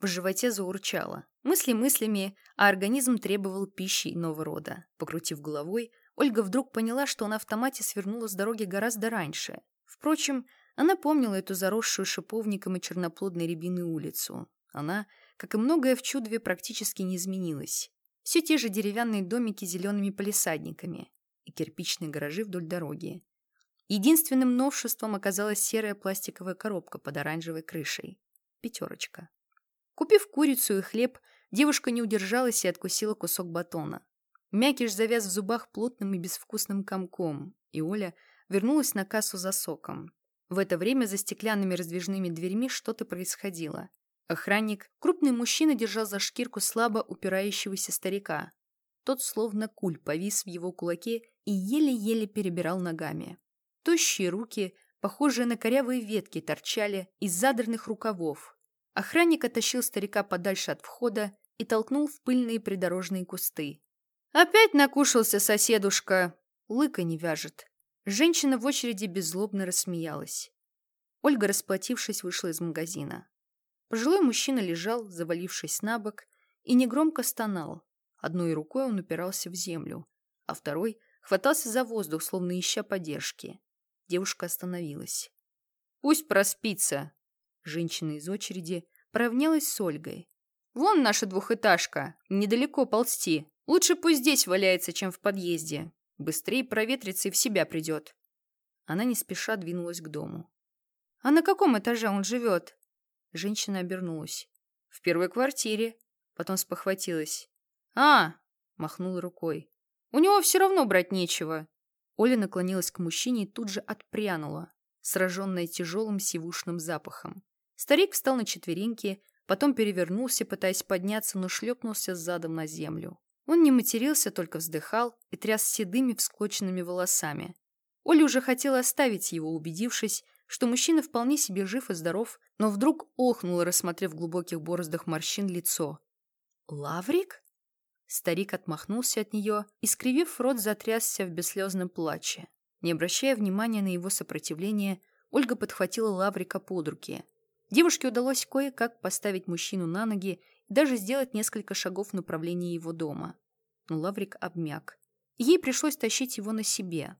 В животе заурчало. Мысли мыслями, а организм требовал пищи иного рода. Покрутив головой, Ольга вдруг поняла, что на автомате свернула с дороги гораздо раньше. Впрочем, она помнила эту заросшую шиповником и черноплодной рябиной улицу. Она, как и многое в Чудове, практически не изменилась. Все те же деревянные домики с зелеными полисадниками и кирпичные гаражи вдоль дороги. Единственным новшеством оказалась серая пластиковая коробка под оранжевой крышей. Пятерочка. Купив курицу и хлеб, девушка не удержалась и откусила кусок батона. Мякиш завяз в зубах плотным и безвкусным комком, и Оля вернулась на кассу за соком. В это время за стеклянными раздвижными дверьми что-то происходило. Охранник, крупный мужчина, держал за шкирку слабо упирающегося старика. Тот словно куль повис в его кулаке и еле-еле перебирал ногами. Тощие руки, похожие на корявые ветки, торчали из задранных рукавов. Охранник оттащил старика подальше от входа и толкнул в пыльные придорожные кусты. «Опять накушался соседушка!» Лыка не вяжет. Женщина в очереди беззлобно рассмеялась. Ольга, расплатившись, вышла из магазина. Пожилой мужчина лежал, завалившись на бок, и негромко стонал. Одной рукой он упирался в землю, а второй хватался за воздух, словно ища поддержки. Девушка остановилась. «Пусть проспится!» Женщина из очереди поравнялась с Ольгой. «Вон наша двухэтажка, недалеко ползти. Лучше пусть здесь валяется, чем в подъезде. Быстрее проветрится и в себя придет. Она не спеша двинулась к дому. «А на каком этаже он живет?» Женщина обернулась. «В первой квартире». Потом спохватилась. «А!» — махнула рукой. «У него все равно брать нечего». Оля наклонилась к мужчине и тут же отпрянула, сраженная тяжелым сивушным запахом. Старик встал на четвереньки, потом перевернулся, пытаясь подняться, но шлепнулся задом на землю. Он не матерился, только вздыхал и тряс седыми всклоченными волосами. Оля уже хотела оставить его, убедившись, что мужчина вполне себе жив и здоров, но вдруг охнула, рассмотрев в глубоких бороздах морщин лицо. «Лаврик?» Старик отмахнулся от нее и, скривив рот, затрясся в бесслезном плаче. Не обращая внимания на его сопротивление, Ольга подхватила Лаврика под руки. Девушке удалось кое-как поставить мужчину на ноги даже сделать несколько шагов в направлении его дома. Но Лаврик обмяк. Ей пришлось тащить его на себе.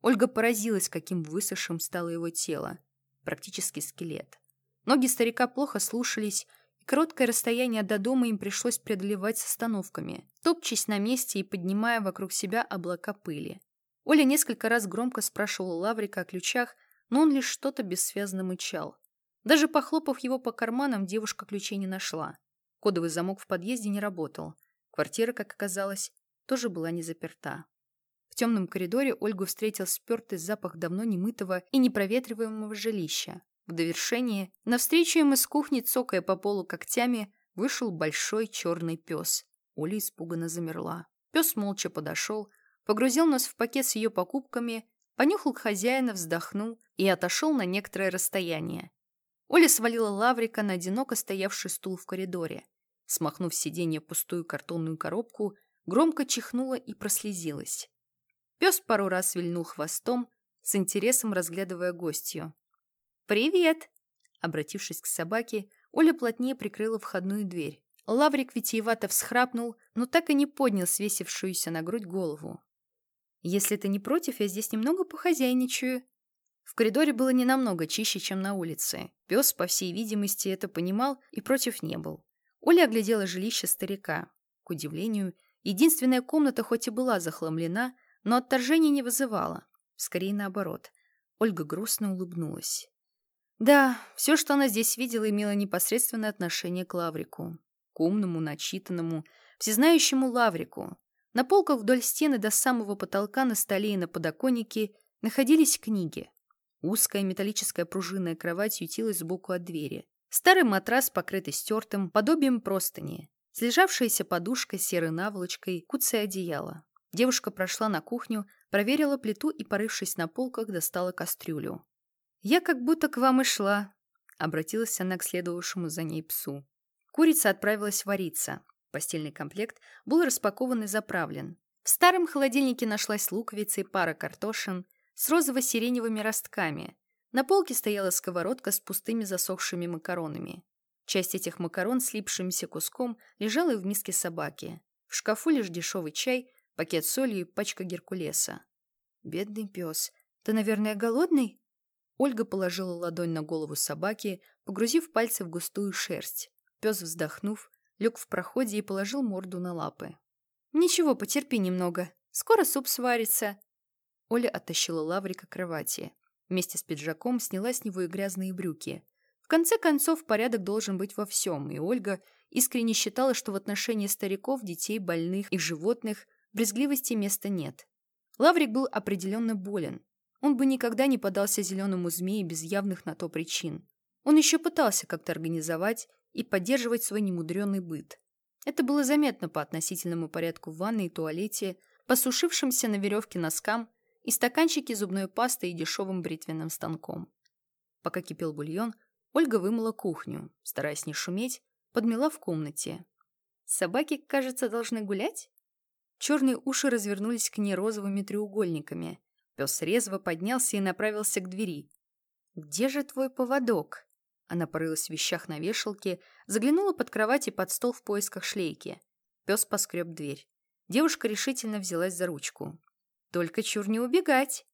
Ольга поразилась, каким высохшим стало его тело. Практически скелет. Ноги старика плохо слушались, и короткое расстояние до дома им пришлось преодолевать с остановками, топчась на месте и поднимая вокруг себя облака пыли. Оля несколько раз громко спрашивала Лаврика о ключах, но он лишь что-то бессвязно мычал. Даже похлопав его по карманам, девушка ключей не нашла. Кодовый замок в подъезде не работал. Квартира, как оказалось, тоже была не заперта. В темном коридоре Ольгу встретил спертый запах давно немытого и непроветриваемого жилища. В довершение, навстречу им из кухни, цокая по полу когтями, вышел большой черный пес. Оля испуганно замерла. Пес молча подошел, погрузил нос в пакет с ее покупками, понюхал хозяина, вздохнул и отошел на некоторое расстояние. Оля свалила Лаврика на одиноко стоявший стул в коридоре. Смахнув с сиденья пустую картонную коробку, громко чихнула и прослезилась. Пес пару раз вильнул хвостом, с интересом разглядывая гостью. «Привет!» Обратившись к собаке, Оля плотнее прикрыла входную дверь. Лаврик витиевато всхрапнул, но так и не поднял свесившуюся на грудь голову. «Если ты не против, я здесь немного похозяйничаю», в коридоре было не намного чище, чем на улице. Пес, по всей видимости, это понимал и против не был. Оля оглядела жилище старика. К удивлению, единственная комната хоть и была захламлена, но отторжения не вызывала. Скорее наоборот. Ольга грустно улыбнулась. Да, все, что она здесь видела, имело непосредственное отношение к Лаврику. К умному, начитанному, всезнающему Лаврику. На полках вдоль стены до самого потолка на столе и на подоконнике находились книги. Узкая металлическая пружинная кровать ютилась сбоку от двери. Старый матрас, покрытый стертым, подобием простыни. Слежавшаяся подушка с серой наволочкой, куцее одеяло. Девушка прошла на кухню, проверила плиту и, порывшись на полках, достала кастрюлю. «Я как будто к вам и шла», — обратилась она к следовавшему за ней псу. Курица отправилась вариться. Постельный комплект был распакован и заправлен. В старом холодильнике нашлась луковица и пара картошин, с розово-сиреневыми ростками. На полке стояла сковородка с пустыми засохшими макаронами. Часть этих макарон с липшимся куском лежала в миске собаки. В шкафу лишь дешевый чай, пакет соли и пачка геркулеса. «Бедный пес. Ты, наверное, голодный?» Ольга положила ладонь на голову собаки, погрузив пальцы в густую шерсть. Пес, вздохнув, лег в проходе и положил морду на лапы. «Ничего, потерпи немного. Скоро суп сварится». Оля оттащила Лаврика к кровати. Вместе с пиджаком сняла с него и грязные брюки. В конце концов, порядок должен быть во всем, и Ольга искренне считала, что в отношении стариков, детей, больных и животных брезгливости места нет. Лаврик был определенно болен. Он бы никогда не подался зеленому змеи без явных на то причин. Он еще пытался как-то организовать и поддерживать свой немудренный быт. Это было заметно по относительному порядку в ванной и туалете, посушившимся на веревке носкам и стаканчике зубной пасты и дешевым бритвенным станком. Пока кипел бульон, Ольга вымыла кухню, стараясь не шуметь, подмела в комнате. «Собаки, кажется, должны гулять?» Черные уши развернулись к ней розовыми треугольниками. Пес резво поднялся и направился к двери. «Где же твой поводок?» Она порылась в вещах на вешалке, заглянула под кровать и под стол в поисках шлейки. Пес поскреб дверь. Девушка решительно взялась за ручку. «Только чур не убегать!»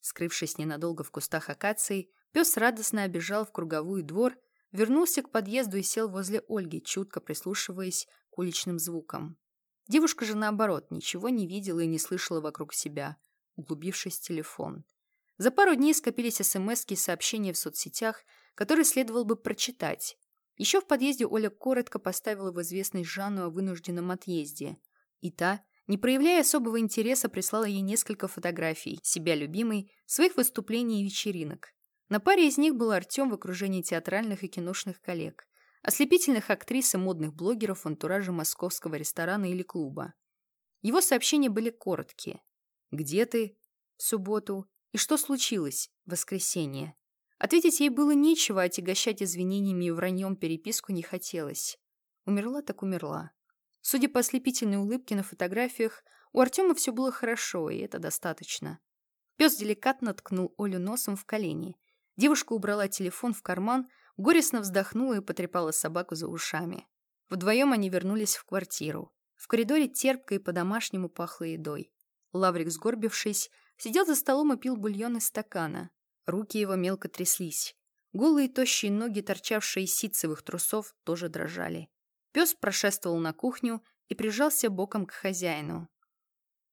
Скрывшись ненадолго в кустах акации, пес радостно обежал в круговую двор, вернулся к подъезду и сел возле Ольги, чутко прислушиваясь к уличным звукам. Девушка же, наоборот, ничего не видела и не слышала вокруг себя, углубившись в телефон. За пару дней скопились смс и сообщения в соцсетях, которые следовало бы прочитать. Еще в подъезде Оля коротко поставила в известность Жанну о вынужденном отъезде. И та, не проявляя особого интереса, прислала ей несколько фотографий, себя любимой, своих выступлений и вечеринок. На паре из них был Артем в окружении театральных и киношных коллег, ослепительных актрис и модных блогеров в антураже московского ресторана или клуба. Его сообщения были короткие. «Где ты?» «В субботу». «И что случилось?» «В воскресенье». Ответить ей было нечего, отягощать извинениями и враньем переписку не хотелось. Умерла так умерла. Судя по ослепительной улыбке на фотографиях, у Артема все было хорошо, и это достаточно. Пес деликатно ткнул Олю носом в колени. Девушка убрала телефон в карман, горестно вздохнула и потрепала собаку за ушами. Вдвоем они вернулись в квартиру. В коридоре терпко и по-домашнему пахло едой. Лаврик, сгорбившись, сидел за столом и пил бульон из стакана. Руки его мелко тряслись. Голые тощие ноги, торчавшие из ситцевых трусов, тоже дрожали. Пес прошествовал на кухню и прижался боком к хозяину.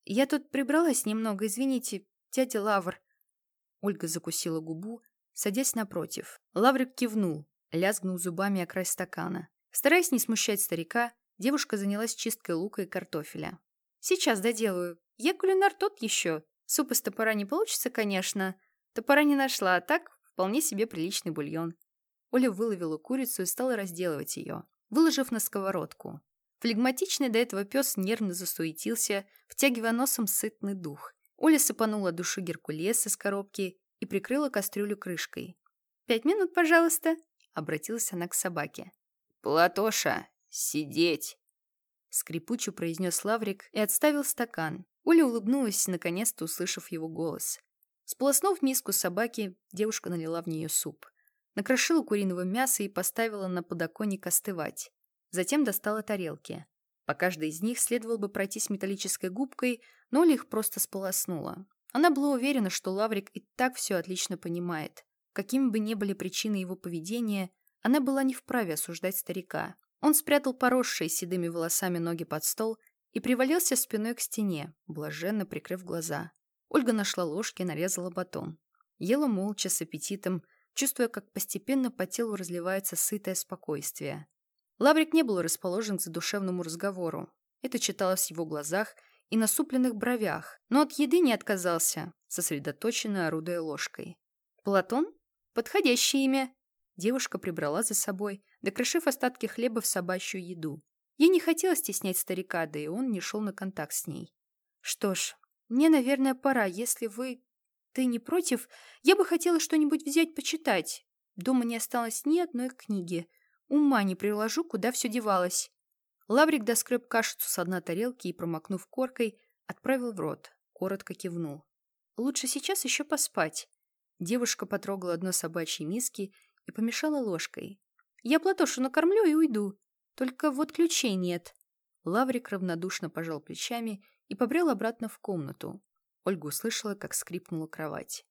«Я тут прибралась немного, извините, дядя Лавр». Ольга закусила губу, садясь напротив. Лаврик кивнул, лязгнул зубами о край стакана. Стараясь не смущать старика, девушка занялась чисткой лука и картофеля. «Сейчас доделаю. Я кулинар тот еще. Суп из топора не получится, конечно. Топора не нашла, а так вполне себе приличный бульон». Оля выловила курицу и стала разделывать ее выложив на сковородку. Флегматичный до этого пес нервно засуетился, втягивая носом сытный дух. Оля сыпанула душу Геркулеса с коробки и прикрыла кастрюлю крышкой. «Пять минут, пожалуйста», — обратилась она к собаке. «Платоша, сидеть!» Скрипуче произнес Лаврик и отставил стакан. Оля улыбнулась, наконец-то услышав его голос. Сполоснув миску собаки, девушка налила в нее суп. Накрошила куриного мяса и поставила на подоконник остывать. Затем достала тарелки. По каждой из них следовало бы пройтись металлической губкой, но Оля их просто сполоснула. Она была уверена, что Лаврик и так все отлично понимает. Какими бы ни были причины его поведения, она была не вправе осуждать старика. Он спрятал поросшие седыми волосами ноги под стол и привалился спиной к стене, блаженно прикрыв глаза. Ольга нашла ложки и нарезала батон. Ела молча, с аппетитом, чувствуя, как постепенно по телу разливается сытое спокойствие. Лаврик не был расположен к задушевному разговору. Это читалось в его глазах и насупленных бровях, но от еды не отказался, сосредоточенно орудуя ложкой. «Платон? Подходящее имя!» Девушка прибрала за собой, докрошив остатки хлеба в собачью еду. Ей не хотелось стеснять старика, да и он не шел на контакт с ней. «Что ж, мне, наверное, пора, если вы «Ты не против? Я бы хотела что-нибудь взять почитать. Дома не осталось ни одной книги. Ума не приложу, куда все девалось». Лаврик доскреб кашицу с одной тарелки и, промокнув коркой, отправил в рот. Коротко кивнул. «Лучше сейчас еще поспать». Девушка потрогала дно собачьей миски и помешала ложкой. Я Платошу накормлю и уйду. Только вот ключей нет». Лаврик равнодушно пожал плечами и побрел обратно в комнату. Ольга услышала, как скрипнула кровать.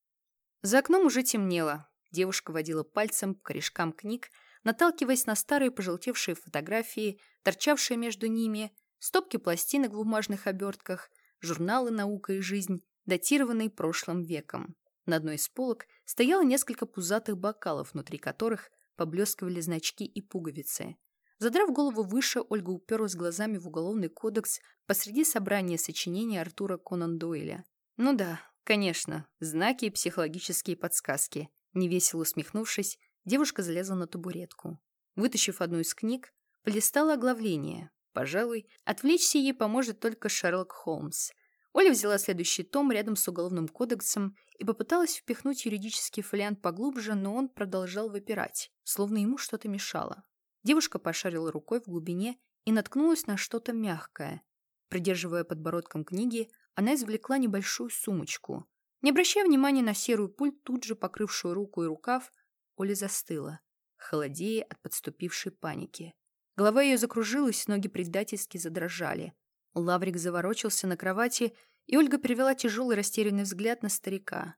За окном уже темнело. Девушка водила пальцем по корешкам книг, наталкиваясь на старые пожелтевшие фотографии, торчавшие между ними, стопки пластинок в бумажных обертках, журналы «Наука и жизнь», датированные прошлым веком. На одной из полок стояло несколько пузатых бокалов, внутри которых поблескивали значки и пуговицы. Задрав голову выше, Ольга уперлась глазами в уголовный кодекс посреди собрания сочинений Артура Конан Дойля. Ну да, конечно, знаки и психологические подсказки. Невесело усмехнувшись, девушка залезла на табуретку. Вытащив одну из книг, полистала оглавление. Пожалуй, отвлечься ей поможет только Шерлок Холмс. Оля взяла следующий том рядом с Уголовным кодексом и попыталась впихнуть юридический фолиант поглубже, но он продолжал выпирать, словно ему что-то мешало. Девушка пошарила рукой в глубине и наткнулась на что-то мягкое. Придерживая подбородком книги, она извлекла небольшую сумочку. Не обращая внимания на серую пуль, тут же покрывшую руку и рукав, Оля застыла, холодея от подступившей паники. Голова ее закружилась, ноги предательски задрожали. Лаврик заворочился на кровати, и Ольга перевела тяжелый растерянный взгляд на старика.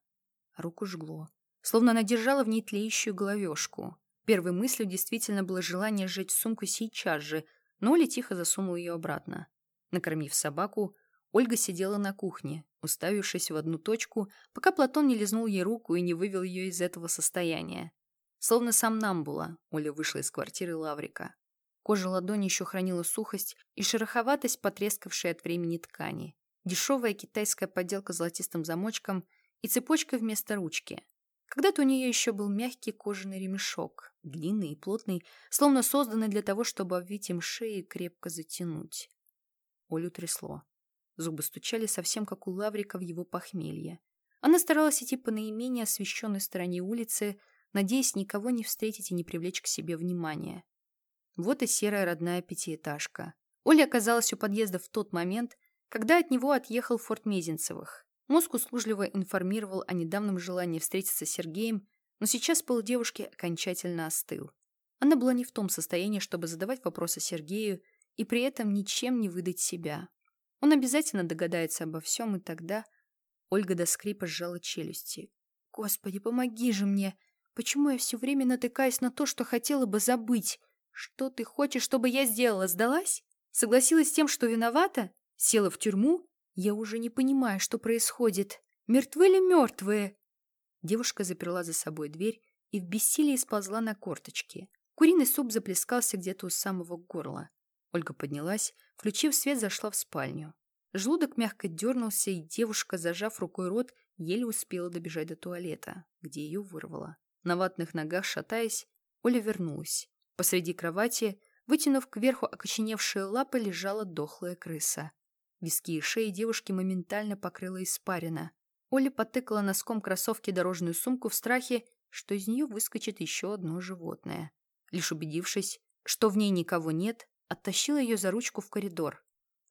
Руку жгло, словно она держала в ней тлеющую головешку. Первой мыслью действительно было желание сжечь сумку сейчас же, но Оля тихо засунула ее обратно. Накормив собаку, Ольга сидела на кухне, уставившись в одну точку, пока Платон не лизнул ей руку и не вывел ее из этого состояния. Словно сам нам была, Оля вышла из квартиры Лаврика. Кожа ладони еще хранила сухость и шероховатость, потрескавшей от времени ткани. Дешевая китайская подделка с золотистым замочком и цепочкой вместо ручки. Когда-то у нее еще был мягкий кожаный ремешок, длинный и плотный, словно созданный для того, чтобы обвить им шею и крепко затянуть. Олю трясло. Зубы стучали совсем как у Лаврика в его похмелье. Она старалась идти по наименее освещенной стороне улицы, надеясь никого не встретить и не привлечь к себе внимания. Вот и серая родная пятиэтажка. Оля оказалась у подъезда в тот момент, когда от него отъехал Форт Мезенцевых. Мозг услужливо информировал о недавнем желании встретиться с Сергеем, но сейчас пол девушки окончательно остыл. Она была не в том состоянии, чтобы задавать вопросы Сергею и при этом ничем не выдать себя. Он обязательно догадается обо всем, и тогда... Ольга до скрипа сжала челюсти. «Господи, помоги же мне! Почему я все время натыкаюсь на то, что хотела бы забыть? Что ты хочешь, чтобы я сделала? Сдалась? Согласилась с тем, что виновата? Села в тюрьму? Я уже не понимаю, что происходит. Мертвы ли мертвые?» Девушка заперла за собой дверь и в бессилии сползла на корточки. Куриный суп заплескался где-то у самого горла. Ольга поднялась, включив свет, зашла в спальню. Желудок мягко дернулся, и девушка, зажав рукой рот, еле успела добежать до туалета, где ее вырвало. На ватных ногах, шатаясь, Оля вернулась. Посреди кровати, вытянув кверху окоченевшие лапы, лежала дохлая крыса. Виски и шеи девушки моментально покрыла испарина. Оля потыкала носком кроссовки дорожную сумку в страхе, что из нее выскочит еще одно животное. Лишь убедившись, что в ней никого нет, оттащила ее за ручку в коридор.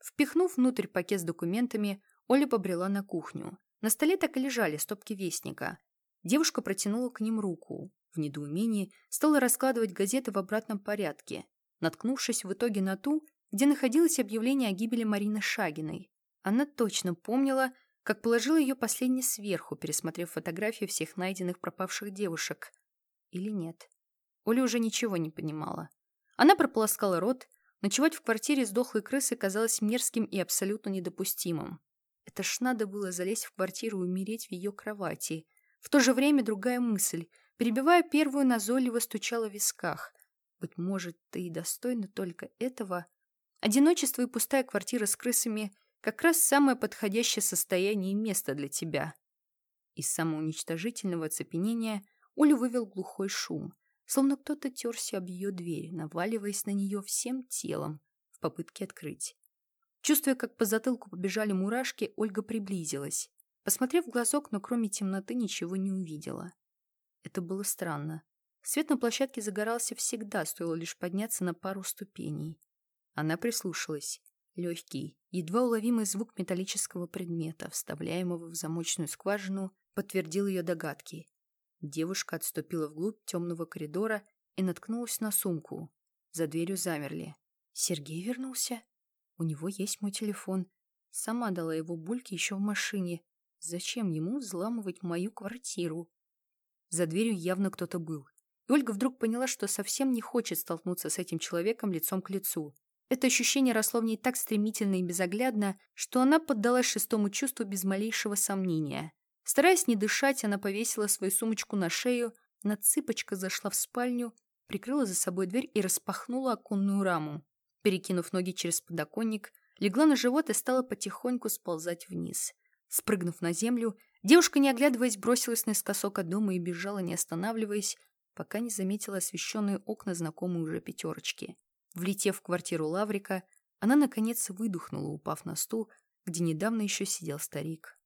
Впихнув внутрь пакет с документами, Оля побрела на кухню. На столе так и лежали стопки вестника. Девушка протянула к ним руку. В недоумении стала раскладывать газеты в обратном порядке, наткнувшись в итоге на ту, где находилось объявление о гибели Марины Шагиной. Она точно помнила, как положила ее последний сверху, пересмотрев фотографии всех найденных пропавших девушек. Или нет. Оля уже ничего не понимала. Она прополоскала рот, Ночевать в квартире с дохлой крысой казалось мерзким и абсолютно недопустимым. Это ж надо было залезть в квартиру и умереть в ее кровати. В то же время другая мысль, перебивая первую, назойливо стучала в висках. Быть может, ты и достойна только этого? Одиночество и пустая квартира с крысами — как раз самое подходящее состояние и место для тебя. Из самоуничтожительного оцепенения Оля вывел глухой шум — словно кто-то терся об ее дверь, наваливаясь на нее всем телом в попытке открыть. Чувствуя, как по затылку побежали мурашки, Ольга приблизилась. Посмотрев в глазок, но кроме темноты ничего не увидела. Это было странно. Свет на площадке загорался всегда, стоило лишь подняться на пару ступеней. Она прислушалась. Легкий, едва уловимый звук металлического предмета, вставляемого в замочную скважину, подтвердил ее догадки. Девушка отступила вглубь темного коридора и наткнулась на сумку. За дверью замерли. Сергей вернулся? У него есть мой телефон. Сама дала его бульке еще в машине. Зачем ему взламывать мою квартиру? За дверью явно кто-то был. И Ольга вдруг поняла, что совсем не хочет столкнуться с этим человеком лицом к лицу. Это ощущение росло в ней так стремительно и безоглядно, что она поддалась шестому чувству без малейшего сомнения. Стараясь не дышать, она повесила свою сумочку на шею, на цыпочка зашла в спальню, прикрыла за собой дверь и распахнула оконную раму. Перекинув ноги через подоконник, легла на живот и стала потихоньку сползать вниз. Спрыгнув на землю, девушка, не оглядываясь, бросилась наискосок от дома и бежала, не останавливаясь, пока не заметила освещенные окна знакомой уже пятерочки. Влетев в квартиру Лаврика, она, наконец, выдохнула, упав на стул, где недавно еще сидел старик.